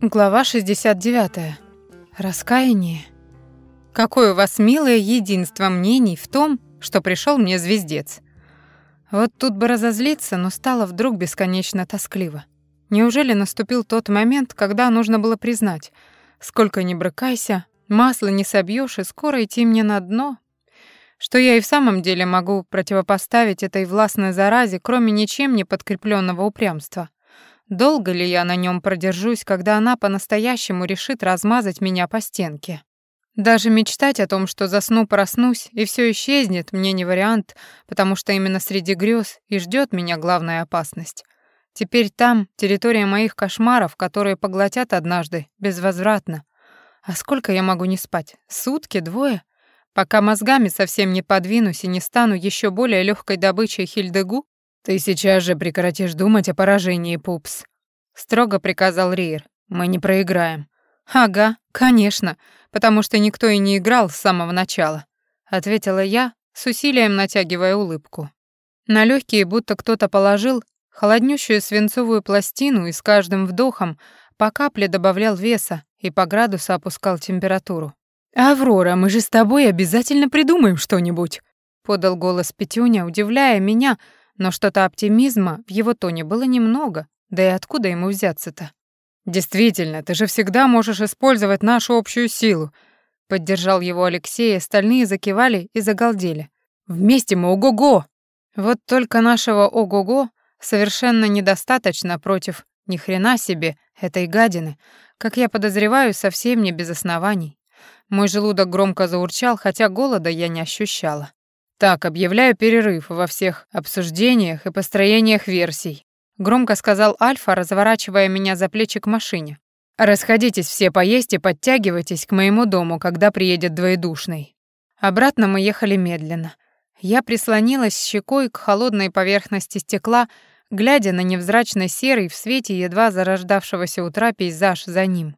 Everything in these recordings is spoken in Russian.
Глава 69. Раскаяние. Какое у вас милое единство мнений в том, что пришел мне звездец. Вот тут бы разозлиться, но стало вдруг бесконечно тоскливо. Неужели наступил тот момент, когда нужно было признать, сколько ни брыкайся, масло не собьешь, и скоро идти мне на дно? Что я и в самом деле могу противопоставить этой властной заразе, кроме ничем не подкрепленного упрямства? Долго ли я на нем продержусь, когда она по-настоящему решит размазать меня по стенке? Даже мечтать о том, что засну, проснусь, и все исчезнет, мне не вариант, потому что именно среди грез и ждет меня главная опасность. Теперь там территория моих кошмаров, которые поглотят однажды, безвозвратно. А сколько я могу не спать? Сутки, двое? Пока мозгами совсем не подвинусь и не стану еще более легкой добычей Хильдегу? «Ты сейчас же прекратишь думать о поражении, Пупс», — строго приказал Риер. «Мы не проиграем». «Ага, конечно, потому что никто и не играл с самого начала», — ответила я, с усилием натягивая улыбку. На легкие будто кто-то положил холоднющую свинцовую пластину и с каждым вдохом по капле добавлял веса и по градусу опускал температуру. «Аврора, мы же с тобой обязательно придумаем что-нибудь», — подал голос Петюня, удивляя меня, но что-то оптимизма в его тоне было немного, да и откуда ему взяться-то? «Действительно, ты же всегда можешь использовать нашу общую силу», — поддержал его Алексей, остальные закивали и загалдели. «Вместе мы ого-го!» Вот только нашего ого-го совершенно недостаточно против ни хрена себе этой гадины, как я подозреваю, совсем не без оснований. Мой желудок громко заурчал, хотя голода я не ощущала. «Так, объявляю перерыв во всех обсуждениях и построениях версий», громко сказал Альфа, разворачивая меня за плечи к машине. «Расходитесь все поесть и подтягивайтесь к моему дому, когда приедет двоедушный». Обратно мы ехали медленно. Я прислонилась щекой к холодной поверхности стекла, глядя на невзрачно серый в свете едва зарождавшегося утра пейзаж за ним.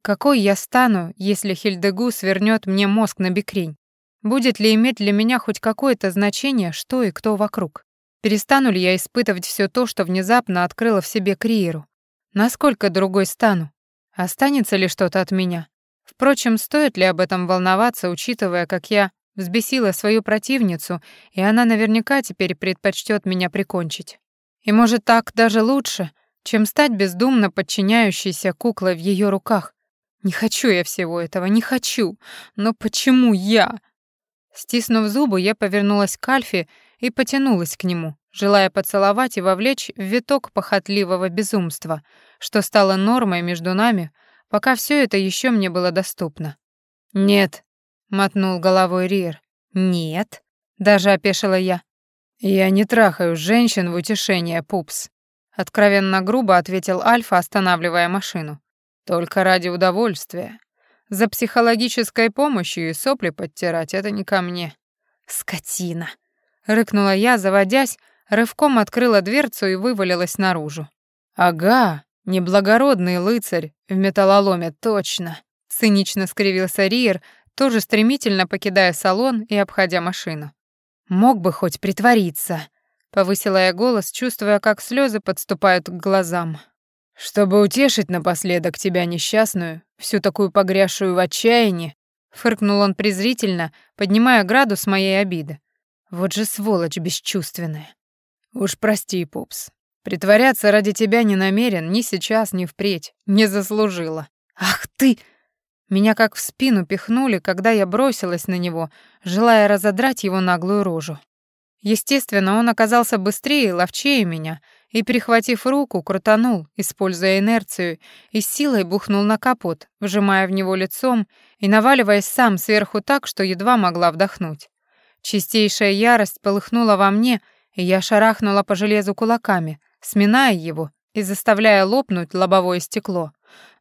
Какой я стану, если Хильдегу свернет мне мозг на бекрень? Будет ли иметь для меня хоть какое-то значение, что и кто вокруг? Перестану ли я испытывать все то, что внезапно открыла в себе Криеру? Насколько другой стану? Останется ли что-то от меня? Впрочем, стоит ли об этом волноваться, учитывая, как я взбесила свою противницу, и она наверняка теперь предпочтет меня прикончить. И может так даже лучше, чем стать бездумно подчиняющейся куклой в ее руках. Не хочу я всего этого, не хочу. Но почему я? Стиснув зубы, я повернулась к Альфе и потянулась к нему, желая поцеловать и вовлечь в виток похотливого безумства, что стало нормой между нами, пока все это еще мне было доступно. «Нет», — мотнул головой Риер. «Нет», — даже опешила я. «Я не трахаю женщин в утешение, пупс», — откровенно грубо ответил Альфа, останавливая машину. «Только ради удовольствия. За психологической помощью и сопли подтирать — это не ко мне. Скотина! Рыкнула я, заводясь, рывком открыла дверцу и вывалилась наружу. Ага, неблагородный лыцарь в металлоломе, точно. Цинично скривился Риер, тоже стремительно покидая салон и обходя машину. Мог бы хоть притвориться. Повысила я голос, чувствуя, как слезы подступают к глазам. «Чтобы утешить напоследок тебя несчастную, всю такую погрязшую в отчаянии», фыркнул он презрительно, поднимая градус моей обиды. «Вот же сволочь бесчувственная». «Уж прости, пупс. Притворяться ради тебя не намерен ни сейчас, ни впредь. Не заслужила». «Ах ты!» Меня как в спину пихнули, когда я бросилась на него, желая разодрать его наглую рожу. Естественно, он оказался быстрее и ловчее меня — и, перехватив руку, крутанул, используя инерцию, и силой бухнул на капот, вжимая в него лицом и наваливаясь сам сверху так, что едва могла вдохнуть. Чистейшая ярость полыхнула во мне, и я шарахнула по железу кулаками, сминая его и заставляя лопнуть лобовое стекло.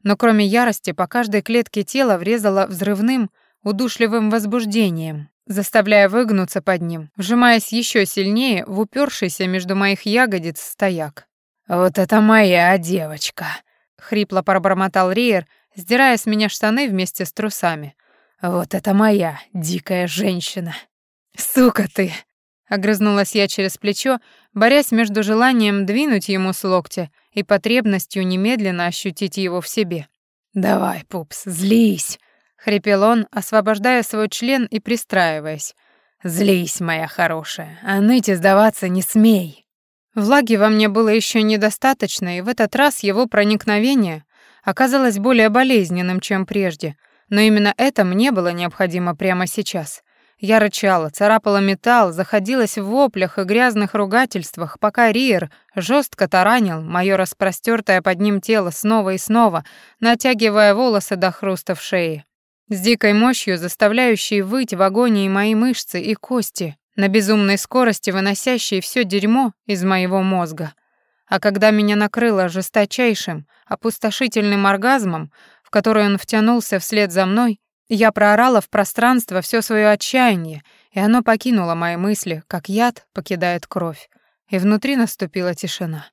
Но кроме ярости по каждой клетке тела врезала взрывным, удушливым возбуждением, заставляя выгнуться под ним, вжимаясь еще сильнее в упершийся между моих ягодиц стояк. «Вот это моя девочка!» — хрипло пробормотал Риер, сдирая с меня штаны вместе с трусами. «Вот это моя дикая женщина!» «Сука ты!» Огрызнулась я через плечо, борясь между желанием двинуть ему с локтя и потребностью немедленно ощутить его в себе. «Давай, пупс, злись!» — хрипел он, освобождая свой член и пристраиваясь. «Злись, моя хорошая, а ныть и сдаваться не смей!» Влаги во мне было еще недостаточно, и в этот раз его проникновение оказалось более болезненным, чем прежде, но именно это мне было необходимо прямо сейчас. Я рычала, царапала металл, заходилась в воплях и грязных ругательствах, пока Риер жестко таранил моё распростёртое под ним тело снова и снова, натягивая волосы до хруста в шее. С дикой мощью, заставляющей выть в агонии мои мышцы и кости, на безумной скорости выносящие всё дерьмо из моего мозга. А когда меня накрыло жесточайшим, опустошительным оргазмом, в который он втянулся вслед за мной, я проорала в пространство все свое отчаяние, и оно покинуло мои мысли, как яд покидает кровь. И внутри наступила тишина.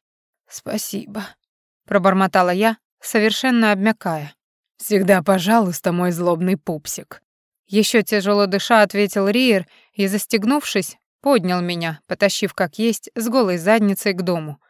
«Спасибо», — пробормотала я, совершенно обмякая. «Всегда пожалуйста, мой злобный пупсик». Еще тяжело дыша ответил Риер и, застегнувшись, поднял меня, потащив как есть, с голой задницей к дому.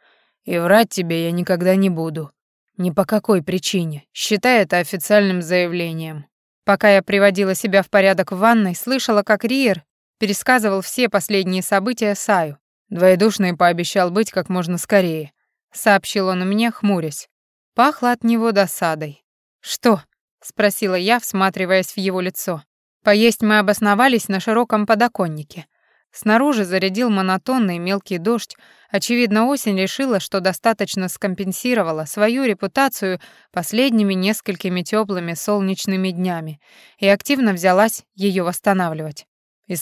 «И врать тебе я никогда не буду. Ни по какой причине. Считай это официальным заявлением». Пока я приводила себя в порядок в ванной, слышала, как Риер пересказывал все последние события Саю. Двоедушный пообещал быть как можно скорее, сообщил он мне, хмурясь. Пахло от него досадой. Что? спросила я, всматриваясь в его лицо. Поесть мы обосновались на широком подоконнике. Снаружи зарядил монотонный мелкий дождь. Очевидно, осень решила, что достаточно скомпенсировала свою репутацию последними несколькими теплыми солнечными днями и активно взялась ее восстанавливать. И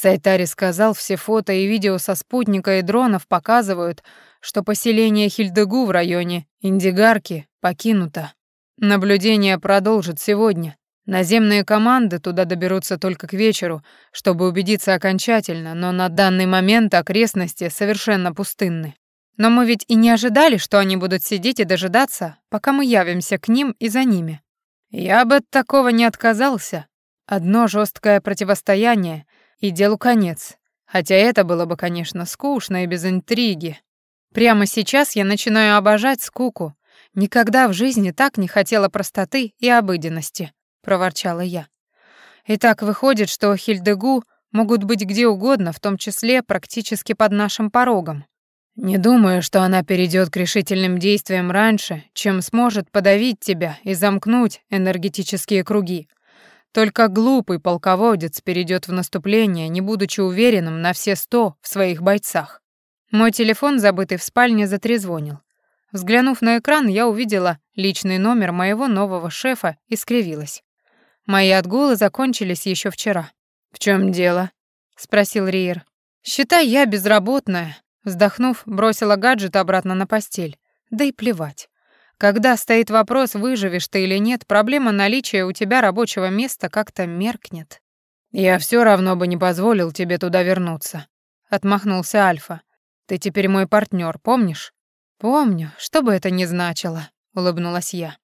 сказал, все фото и видео со спутника и дронов показывают, что поселение Хильдегу в районе Индигарки покинуто. Наблюдение продолжит сегодня. Наземные команды туда доберутся только к вечеру, чтобы убедиться окончательно, но на данный момент окрестности совершенно пустынны. Но мы ведь и не ожидали, что они будут сидеть и дожидаться, пока мы явимся к ним и за ними. Я бы от такого не отказался. Одно жесткое противостояние, и делу конец. Хотя это было бы, конечно, скучно и без интриги. Прямо сейчас я начинаю обожать скуку. Никогда в жизни так не хотела простоты и обыденности проворчала я. Итак, выходит, что Хильдегу могут быть где угодно, в том числе практически под нашим порогом. Не думаю, что она перейдет к решительным действиям раньше, чем сможет подавить тебя и замкнуть энергетические круги. Только глупый полководец перейдет в наступление, не будучи уверенным на все сто в своих бойцах. Мой телефон, забытый в спальне, затрезвонил. Взглянув на экран, я увидела личный номер моего нового шефа и скривилась. Мои отгулы закончились еще вчера. В чем дело? спросил Риер. Считай, я безработная, вздохнув, бросила гаджет обратно на постель. Да и плевать. Когда стоит вопрос, выживешь ты или нет, проблема наличия у тебя рабочего места как-то меркнет. Я все равно бы не позволил тебе туда вернуться, отмахнулся Альфа. Ты теперь мой партнер, помнишь? Помню, что бы это ни значило, улыбнулась я.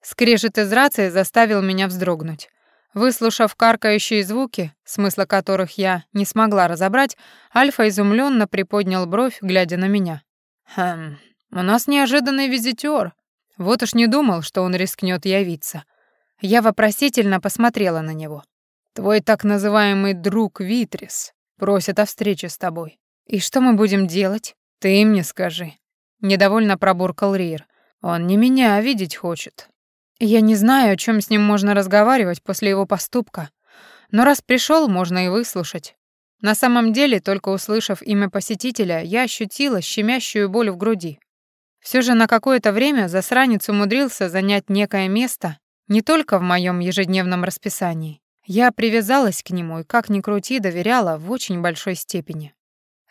Скрежет из рации заставил меня вздрогнуть. Выслушав каркающие звуки, смысла которых я не смогла разобрать, Альфа изумленно приподнял бровь, глядя на меня. «Хм, у нас неожиданный визитер. Вот уж не думал, что он рискнет явиться». Я вопросительно посмотрела на него. «Твой так называемый друг Витрис просит о встрече с тобой. И что мы будем делать? Ты мне скажи». Недовольно пробуркал Рир. «Он не меня видеть хочет, я не знаю, о чем с ним можно разговаривать после его поступка, но раз пришел, можно и выслушать. На самом деле, только услышав имя посетителя, я ощутила щемящую боль в груди. Все же на какое-то время засранец умудрился занять некое место не только в моем ежедневном расписании. Я привязалась к нему и, как ни крути, доверяла в очень большой степени.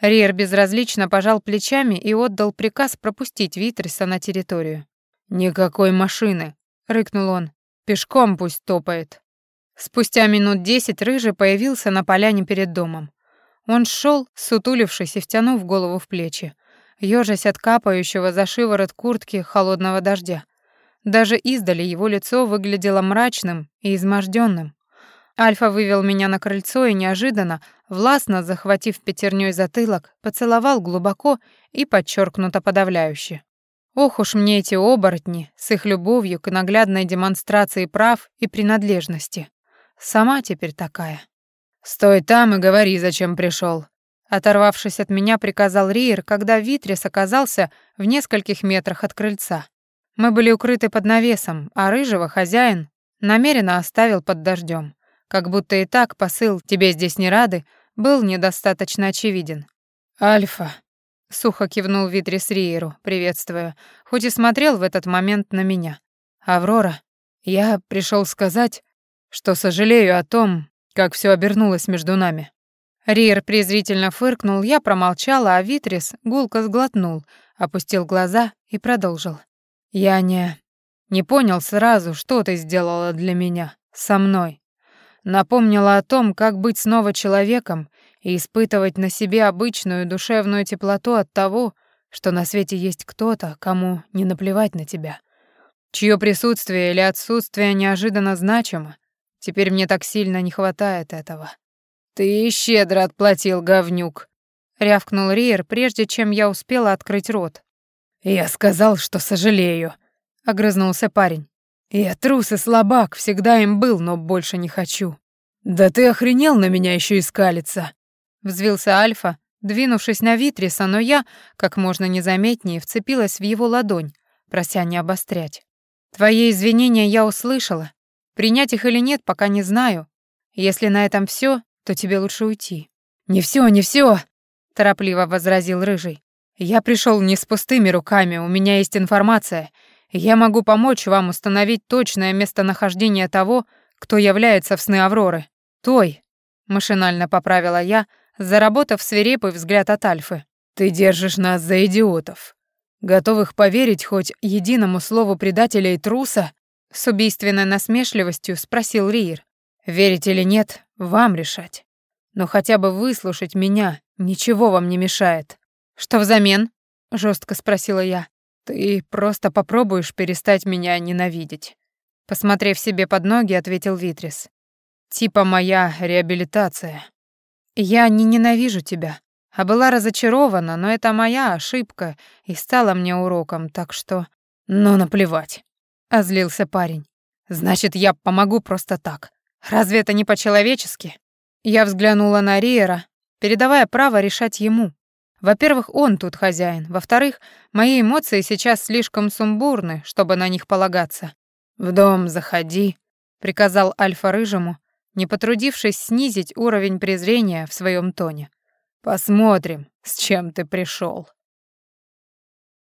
Риер безразлично пожал плечами и отдал приказ пропустить Витриса на территорию. «Никакой машины», — рыкнул он. «Пешком пусть топает». Спустя минут десять Рыжий появился на поляне перед домом. Он шел, сутулившись и втянув голову в плечи, ёжась от капающего за шиворот куртки холодного дождя. Даже издали его лицо выглядело мрачным и измождённым. Альфа вывел меня на крыльцо и неожиданно, властно захватив пятерней затылок, поцеловал глубоко и подчеркнуто подавляюще. Ох уж мне эти оборотни с их любовью к наглядной демонстрации прав и принадлежности. Сама теперь такая. «Стой там и говори, зачем пришел. Оторвавшись от меня, приказал Риер, когда Витрис оказался в нескольких метрах от крыльца. Мы были укрыты под навесом, а рыжего хозяин намеренно оставил под дождем, как будто и так посыл «тебе здесь не рады» был недостаточно очевиден. «Альфа», — сухо кивнул Витрис Риеру, приветствуя, хоть и смотрел в этот момент на меня. «Аврора, я пришел сказать, что сожалею о том, как все обернулось между нами. Риер презрительно фыркнул, я промолчала, а Витрис гулко сглотнул, опустил глаза и продолжил. «Я не... не понял сразу, что ты сделала для меня, со мной. Напомнила о том, как быть снова человеком и испытывать на себе обычную душевную теплоту от того, что на свете есть кто-то, кому не наплевать на тебя, чье присутствие или отсутствие неожиданно значимо. Теперь мне так сильно не хватает этого». «Ты щедро отплатил, говнюк», — рявкнул Риер, прежде чем я успела открыть рот. «Я сказал, что сожалею», — огрызнулся парень. «Я трус и слабак, всегда им был, но больше не хочу». «Да ты охренел на меня еще искалиться!» Взвился Альфа, двинувшись на Витриса, но я, как можно незаметнее, вцепилась в его ладонь, прося не обострять. «Твои извинения я услышала. Принять их или нет, пока не знаю. Если на этом все, то тебе лучше уйти». «Не все, не все, торопливо возразил Рыжий. «Я пришел не с пустыми руками, у меня есть информация. Я могу помочь вам установить точное местонахождение того, кто является в сны Авроры. Той», — машинально поправила я, заработав свирепый взгляд от Альфы. «Ты держишь нас за идиотов, готовых поверить хоть единому слову предателя и труса?» С убийственной насмешливостью спросил Риер. «Верить или нет, вам решать. Но хотя бы выслушать меня ничего вам не мешает. Что взамен? жестко спросила я. Ты просто попробуешь перестать меня ненавидеть. Посмотрев себе под ноги, ответил Витрис. Типа моя реабилитация. Я не ненавижу тебя, а была разочарована, но это моя ошибка и стала мне уроком, так что... Ну, наплевать. Озлился парень. Значит, я помогу просто так. Разве это не по-человечески? Я взглянула на Риера, передавая право решать ему. Во-первых, он тут хозяин. Во-вторых, мои эмоции сейчас слишком сумбурны, чтобы на них полагаться. «В дом заходи», — приказал Альфа Рыжему, не потрудившись снизить уровень презрения в своем тоне. «Посмотрим, с чем ты пришел.